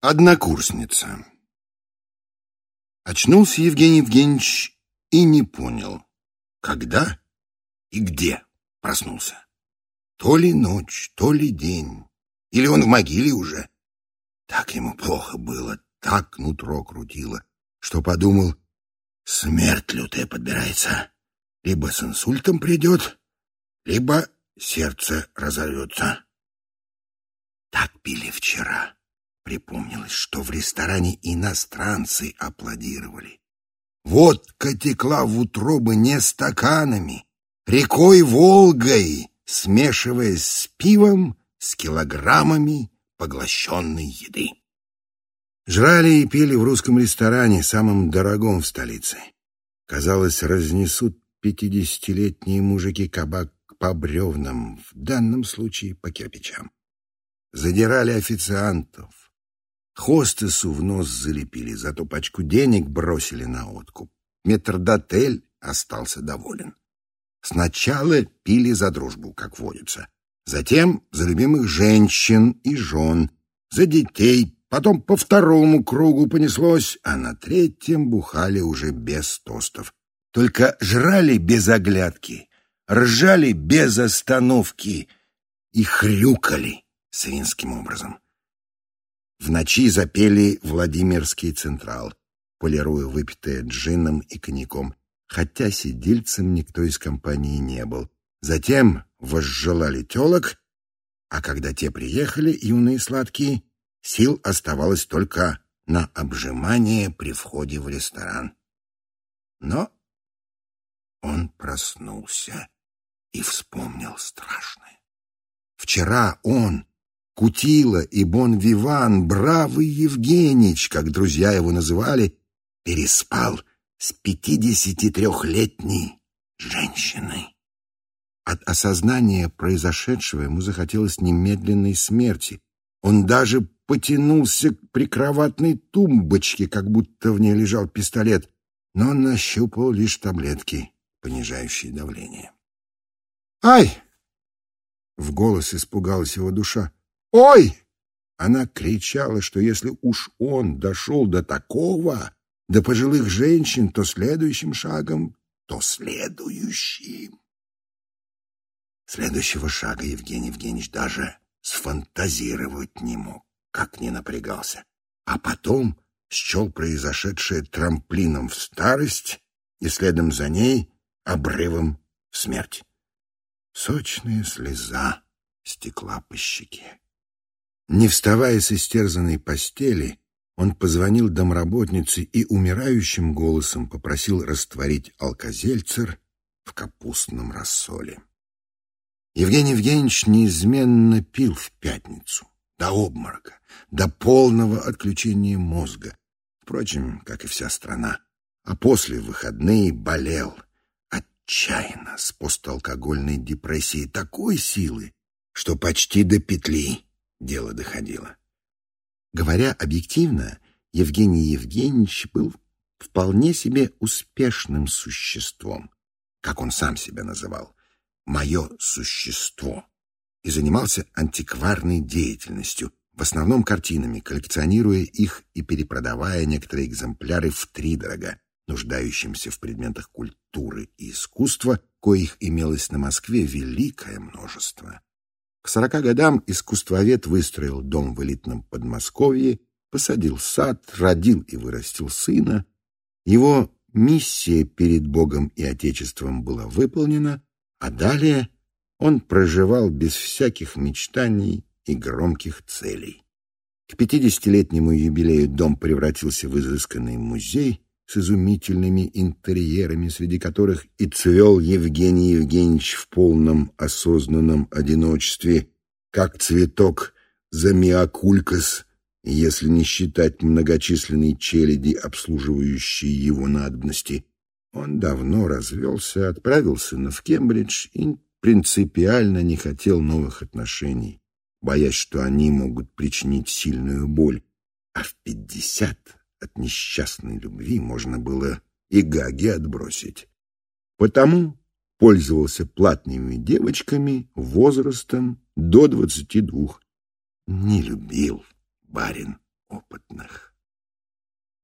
Однокурсница. Очнулся Евгений Евгеньевич и не понял, когда и где проснулся. То ли ночь, то ли день, или он в могиле уже. Так ему плохо было, так нутро крутило, что подумал, смерть лютая подбирается. Либо с инсультом придет, либо сердце разорвется. Так пили вчера. Припомнилось, что в ресторане иностранцы аплодировали. Водка текла в утробы не стаканами, рекой Волгой, смешиваясь с пивом, с килограммами поглощенной еды. Жрали и пили в русском ресторане, самом дорогом в столице. Казалось, разнесут пятидесятилетние мужики кабак по бревнам, в данном случае по кирпичам. Задирали официантов, Хостесу в нос залепили, зато пачку денег бросили на откуп. Метрдотель остался доволен. Сначала пили за дружбу, как водится. Затем за любимых женщин и жен, за детей. Потом по второму кругу понеслось, а на третьем бухали уже без тостов. Только жрали без оглядки, ржали без остановки и хрюкали свинским образом. В ночи запели Владимирский Централ, полируя выпитое джином и коньяком, хотя сидельцем никто из компании не был. Затем возжелали телок, а когда те приехали, юные сладкие, сил оставалось только на обжимание при входе в ресторан. Но он проснулся и вспомнил страшное. Вчера он, Кутила и Бон-Виван, бравый Евгенич, как друзья его называли, переспал с пятидесятитрехлетней женщиной. От осознания произошедшего ему захотелось немедленной смерти. Он даже потянулся к прикроватной тумбочке, как будто в ней лежал пистолет, но он нащупал лишь таблетки, понижающие давление. «Ай!» — в голос испугалась его душа. «Ой!» Она кричала, что если уж он дошел до такого, до пожилых женщин, то следующим шагом, то следующим. Следующего шага Евгений Евгеньевич даже сфантазировать не мог, как не напрягался. А потом счел произошедшее трамплином в старость и следом за ней обрывом в смерть. Сочная слеза стекла по щеке. Не вставая с истерзанной постели, он позвонил домработнице и умирающим голосом попросил растворить алкозельцер в капустном рассоле. Евгений Евгеньевич неизменно пил в пятницу, до обморока, до полного отключения мозга, впрочем, как и вся страна, а после выходные болел отчаянно с посталкогольной депрессией такой силы, что почти до петли дело доходило. Говоря объективно, Евгений Евгеньевич был вполне себе успешным существом, как он сам себя называл, «мое существо», и занимался антикварной деятельностью, в основном картинами, коллекционируя их и перепродавая некоторые экземпляры втридорога, нуждающимся в предметах культуры и искусства, коих имелось на Москве великое множество. К сорока годам искусствовед выстроил дом в элитном Подмосковье, посадил сад, родил и вырастил сына. Его миссия перед Богом и Отечеством была выполнена, а далее он проживал без всяких мечтаний и громких целей. К пятидесятилетнему юбилею дом превратился в изысканный музей с изумительными интерьерами, среди которых и цвел Евгений Евгеньевич в полном осознанном одиночестве, как цветок замиокулькас, если не считать многочисленной челяди, обслуживающей его надобности. Он давно развелся, отправился на в Кембридж и принципиально не хотел новых отношений, боясь, что они могут причинить сильную боль. А в пятьдесят от несчастной любви можно было и гаги отбросить. Потому пользовался платными девочками возрастом до двадцати двух. Не любил барин опытных.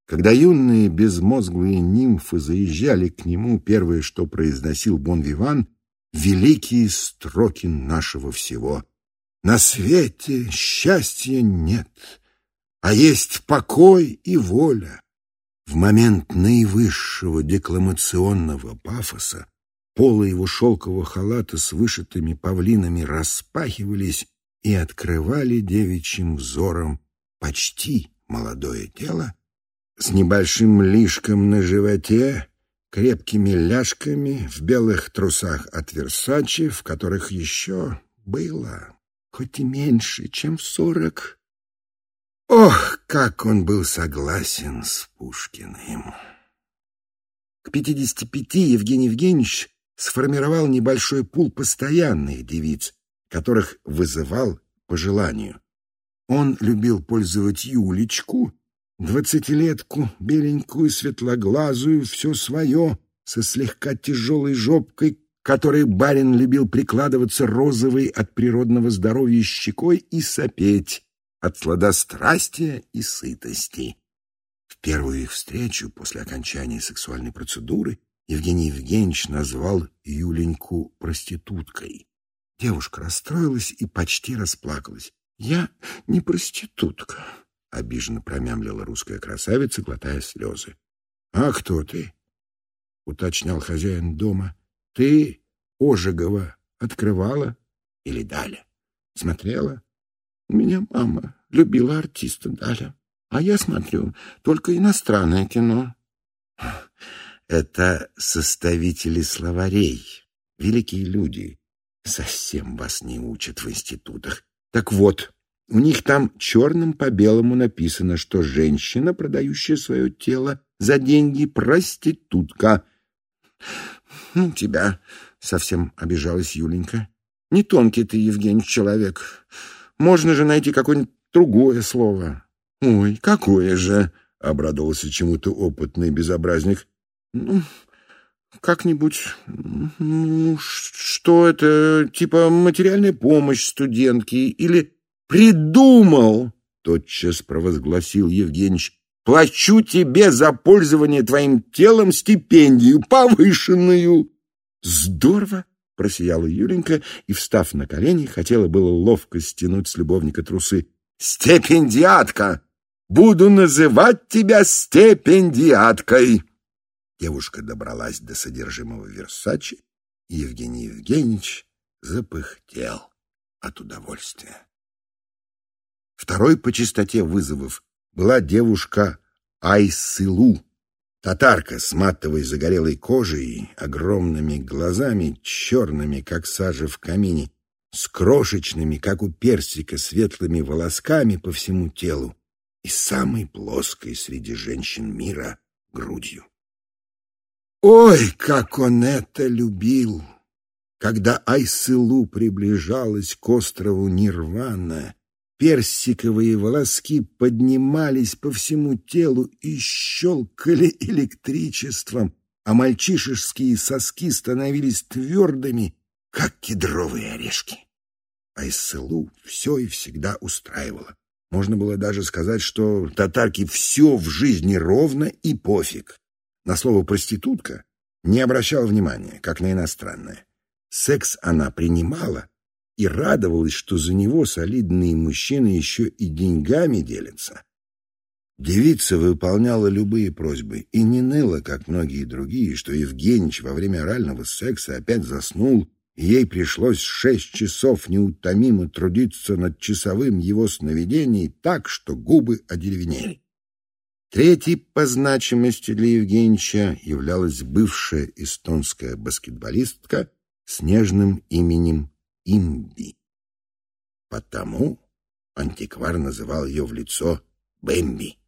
Когда юные безмозглые нимфы заезжали к нему, первое, что произносил Бон-Виван, великие строки нашего всего. На свете счастья нет, а есть покой и воля. В момент наивысшего декламационного пафоса полы его шелкового халата с вышитыми павлинами распахивались и открывали девичьим взором почти молодое тело с небольшим лишком на животе, крепкими ляжками, в белых трусах от Версачи, в которых еще было, хоть и меньше, чем сорок. Ох, как он был согласен с Пушкиным! К пятидесяти пяти Евгений Евгеньевич сформировал небольшой пул постоянных девиц, которых вызывал по желанию. Он любил пользовать Юлечку, двадцатилетку, беленькую, светлоглазую, все свое, со слегка тяжелой жопкой, которой барин любил прикладываться розовой от природного здоровья щекой и сопеть от сладострастия и сытости. В первую их встречу после окончания сексуальной процедуры Евгений Евгеньевич назвал Юленьку проституткой. Девушка расстроилась и почти расплакалась. «Я не проститутка», — обиженно промямлила русская красавица, глотая слезы. «А кто ты?» — уточнял хозяин дома. «Ты Ожегова открывала или Даля? Смотрела?» «У меня мама любила артиста Даля, а я смотрю только иностранное кино». «Это составители словарей, великие люди. Совсем вас не учат в институтах. Так вот, у них там черным по белому написано, что женщина, продающая свое тело за деньги, проститутка. Ну, тебя совсем обижалась Юленька. Не тонкий ты, Евгений, человек. Можно же найти какое-нибудь другое слово. Ой, какое же, обрадовался чему-то опытный безобразник. Ну, как-нибудь, ну, что это, типа материальная помощь студентке или придумал, тотчас провозгласил Евгеньевич, плачу тебе за пользование твоим телом стипендию повышенную. Здорово, просияла Юленька и, встав на колени, хотела было ловко стянуть с любовника трусы. Стипендиатка! Буду называть тебя стипендиаткой! Девушка добралась до содержимого Версачи, и Евгений Евгеньевич запыхтел от удовольствия. Второй по частоте вызовов была девушка Айсылу, татарка с матовой загорелой кожей, огромными глазами, черными, как сажа в камине, с крошечными, как у персика, светлыми волосками по всему телу и самой плоской среди женщин мира грудью. Ой, как он это любил! Когда Айсылу приближалась к острову Нирвана, персиковые волоски поднимались по всему телу и щелкали электричеством, а мальчишеские соски становились твердыми, как кедровые орешки. Айсылу все и всегда устраивало. Можно было даже сказать, что татарке все в жизни ровно и пофиг. На слово «проститутка» не обращала внимания, как на иностранное. Секс она принимала и радовалась, что за него солидные мужчины еще и деньгами делятся. Девица выполняла любые просьбы и не ныла, как многие другие, что Евгеньевич во время орального секса опять заснул, и ей пришлось шесть часов неутомимо трудиться над часовым его сновидений так, что губы одеревенели. Третьей по значимости для Евгеньевича являлась бывшая эстонская баскетболистка с нежным именем Имби. Потому антиквар называл ее в лицо Бэмби,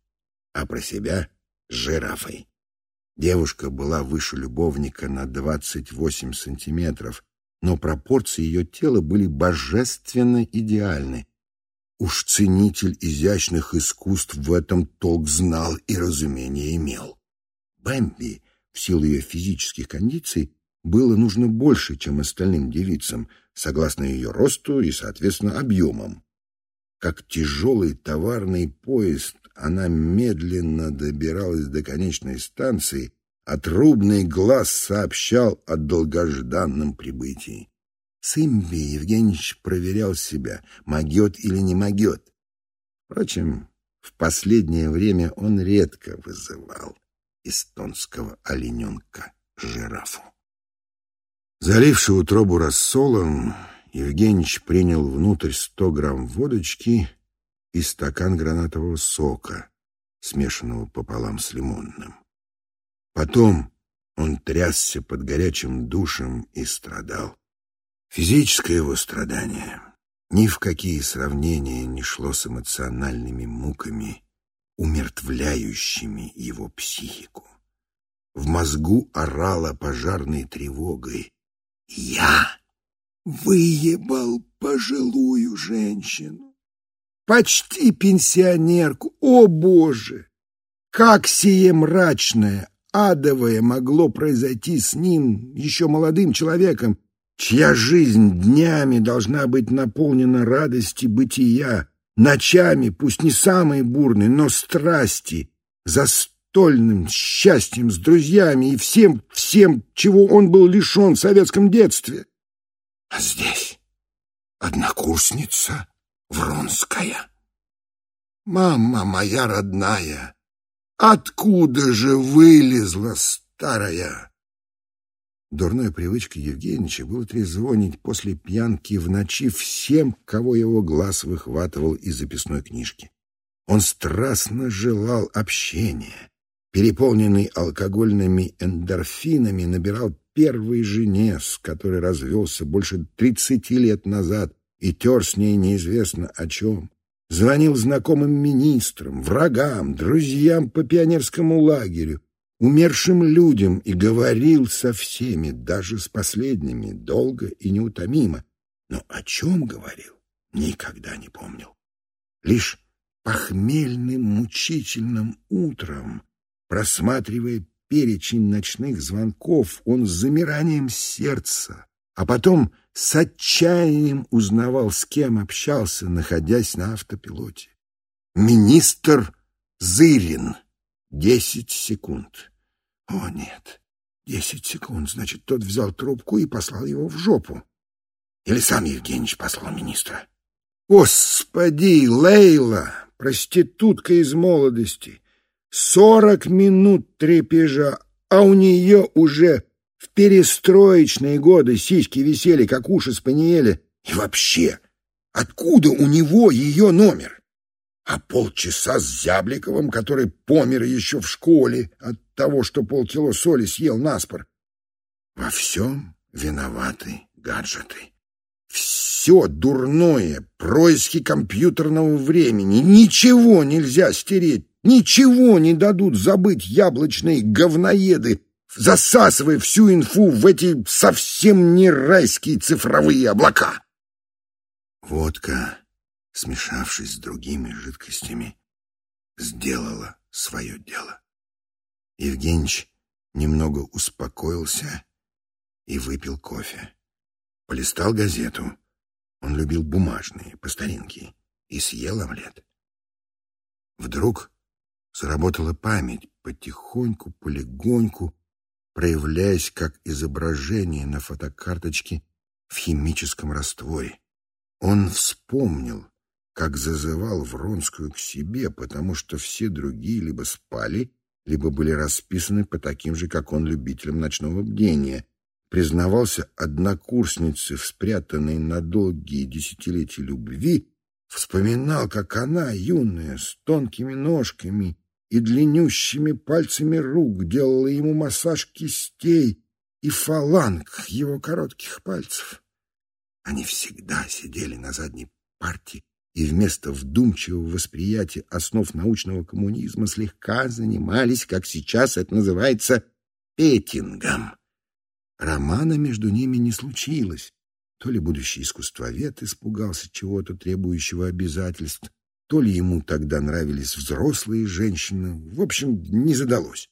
а про себя — жирафой. Девушка была выше любовника на 28 сантиметров, но пропорции ее тела были божественно идеальны, Уж ценитель изящных искусств в этом толк знал и разумение имел. Бэмби, в силу ее физических кондиций, было нужно больше, чем остальным девицам, согласно ее росту и, соответственно, объемам. Как тяжелый товарный поезд, она медленно добиралась до конечной станции, а трубный глаз сообщал о долгожданном прибытии. Сымби Евгеньевич проверял себя, могет или не могет. Впрочем, в последнее время он редко вызывал эстонского олененка-жирафу. Заливший утробу рассолом, Евгеньевич принял внутрь сто грамм водочки и стакан гранатового сока, смешанного пополам с лимонным. Потом он трясся под горячим душем и страдал. Физическое его страдание ни в какие сравнения не шло с эмоциональными муками, умертвляющими его психику. В мозгу орала пожарной тревогой. «Я выебал пожилую женщину, почти пенсионерку, о боже! Как сие мрачное, адовое могло произойти с ним, еще молодым человеком, чья жизнь днями должна быть наполнена радости бытия, ночами, пусть не самые бурные, но страсти, застольным счастьем с друзьями и всем, всем, чего он был лишен в советском детстве. А здесь однокурсница Вронская. Мама моя родная, откуда же вылезла старая? Дурной привычкой Евгеньевича было трезвонить после пьянки в ночи всем, кого его глаз выхватывал из записной книжки. Он страстно желал общения. Переполненный алкогольными эндорфинами, набирал первой жене, с которой развелся больше тридцати лет назад и тер с ней неизвестно о чем. Звонил знакомым министрам, врагам, друзьям по пионерскому лагерю, умершим людям и говорил со всеми, даже с последними, долго и неутомимо. Но о чем говорил, никогда не помнил. Лишь похмельным мучительным утром, просматривая перечень ночных звонков, он с замиранием сердца, а потом с отчаянием узнавал, с кем общался, находясь на автопилоте. Министр Зырин — Десять секунд. О, нет. Десять секунд. Значит, тот взял трубку и послал его в жопу. Или сам Евгеньевич послал министра. Господи, Лейла, проститутка из молодости. Сорок минут трепежа, а у нее уже в перестроечные годы сиськи висели, как уши спаниеля. И вообще, откуда у него ее номер? а полчаса с Зябликовым, который помер еще в школе от того, что полкило соли съел наспор. Во всем виноваты гаджеты. Все дурное, происки компьютерного времени. Ничего нельзя стереть, ничего не дадут забыть яблочные говноеды, засасывая всю инфу в эти совсем не райские цифровые облака. Водка смешавшись с другими жидкостями, сделала свое дело. Евгеньевич немного успокоился и выпил кофе. Полистал газету. Он любил бумажные, по старинке, и съел омлет. Вдруг заработала память потихоньку, полегоньку, проявляясь как изображение на фотокарточке в химическом растворе. Он вспомнил, как зазывал Вронскую к себе, потому что все другие либо спали, либо были расписаны по таким же, как он, любителям ночного бдения. Признавался однокурснице в спрятанной на долгие десятилетия любви, вспоминал, как она, юная, с тонкими ножками и длиннющими пальцами рук, делала ему массаж кистей и фаланг его коротких пальцев. Они всегда сидели на задней парте и вместо вдумчивого восприятия основ научного коммунизма слегка занимались, как сейчас это называется, петингом. Романа между ними не случилось. То ли будущий искусствовед испугался чего-то, требующего обязательств, то ли ему тогда нравились взрослые женщины. В общем, не задалось.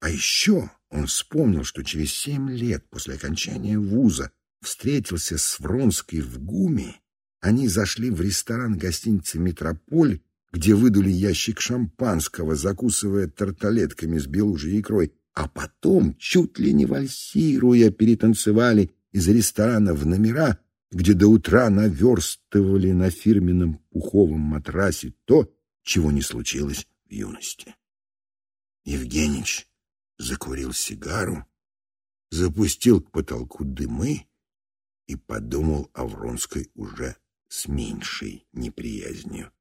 А еще он вспомнил, что через семь лет после окончания вуза встретился с Вронской в ГУМе они зашли в ресторан гостиницы «Метрополь», где выдули ящик шампанского, закусывая тарталетками с белужьей икрой, а потом, чуть ли не вальсируя, перетанцевали из ресторана в номера, где до утра наверстывали на фирменном пуховом матрасе то, чего не случилось в юности. Евгеньевич закурил сигару, запустил к потолку дымы и подумал о Вронской уже с меньшей неприязнью.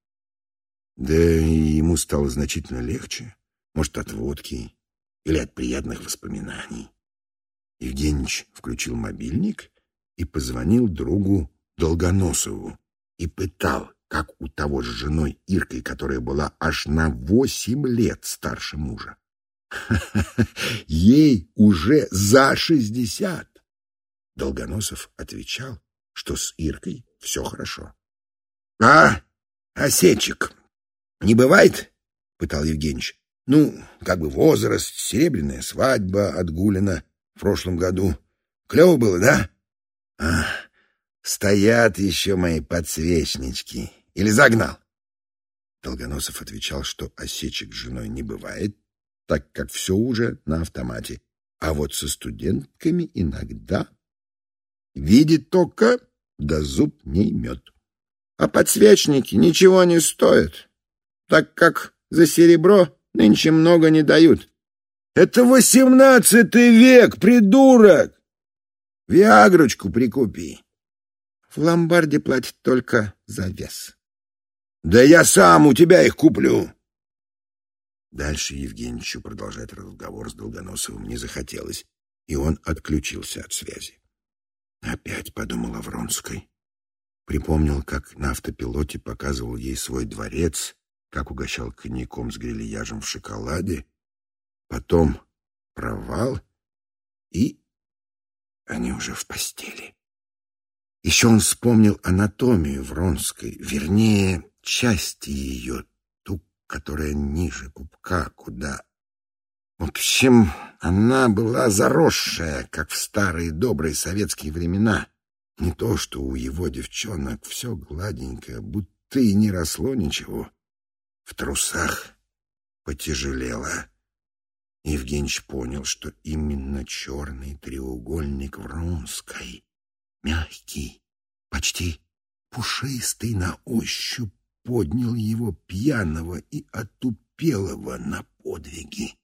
Да и ему стало значительно легче, может, от водки или от приятных воспоминаний. Евгеньевич включил мобильник и позвонил другу Долгоносову и пытал, как у того с женой Иркой, которая была аж на восемь лет старше мужа. Ей уже за шестьдесят. Долгоносов отвечал, что с Иркой все хорошо. — А, осечек не бывает? — пытал Евгеньевич. Ну, как бы возраст, серебряная свадьба отгулена в прошлом году. Клево было, да? А, стоят еще мои подсвечнички. Или загнал? Долгоносов отвечал, что осечек с женой не бывает, так как все уже на автомате. А вот со студентками иногда видит только, да зуб не имет. А подсвечники ничего не стоят, так как за серебро Нынче много не дают. Это восемнадцатый век, придурок! Виагрочку прикупи. В ломбарде платят только за вес. Да я сам у тебя их куплю. Дальше Евгеньевичу продолжать разговор с Долгоносовым не захотелось, и он отключился от связи. Опять подумал о Вронской. Припомнил, как на автопилоте показывал ей свой дворец, как угощал коньяком с грильяжем в шоколаде, потом провал, и они уже в постели. Еще он вспомнил анатомию Вронской, вернее, части ее, ту, которая ниже пупка, куда... В общем, она была заросшая, как в старые добрые советские времена. Не то, что у его девчонок все гладенькое, будто и не росло ничего. В трусах потяжелело. Евгеньевич понял, что именно черный треугольник Вронской, мягкий, почти пушистый на ощупь, поднял его пьяного и отупелого на подвиги.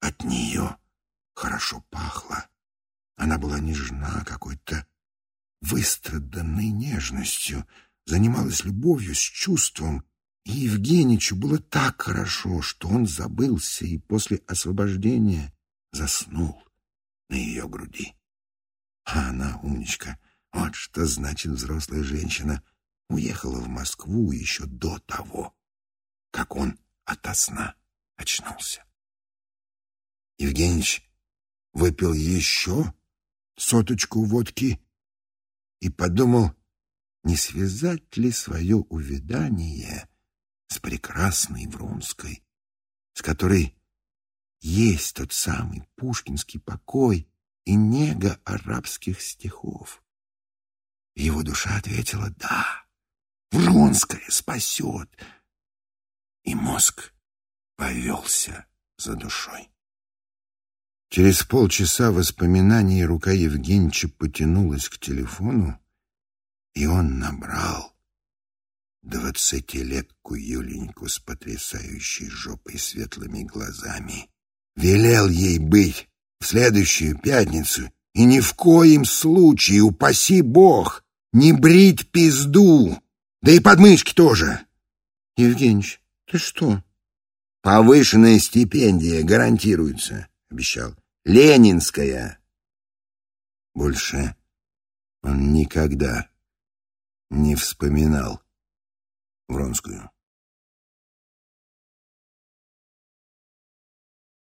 От нее хорошо пахло. Она была нежна какой-то выстраданной нежностью, занималась любовью с чувством, и Евгеньевичу было так хорошо, что он забылся и после освобождения заснул на ее груди. А она, умничка, вот что значит взрослая женщина, уехала в Москву еще до того, как он ото сна очнулся. Евгеньевич выпил еще соточку водки и подумал, не связать ли свое увядание с прекрасной Вронской, с которой есть тот самый пушкинский покой и нега арабских стихов. Его душа ответила «Да, Вронская спасет!» И мозг повелся за душой. Через полчаса воспоминаний рука Евгеньевича потянулась к телефону, и он набрал двадцатилетку Юленьку с потрясающей жопой светлыми глазами. Велел ей быть в следующую пятницу и ни в коем случае, упаси бог, не брить пизду, да и подмышки тоже. Евгеньевич, ты что? Повышенная стипендия гарантируется, обещал. Ленинская. Больше он никогда не вспоминал Вронскую.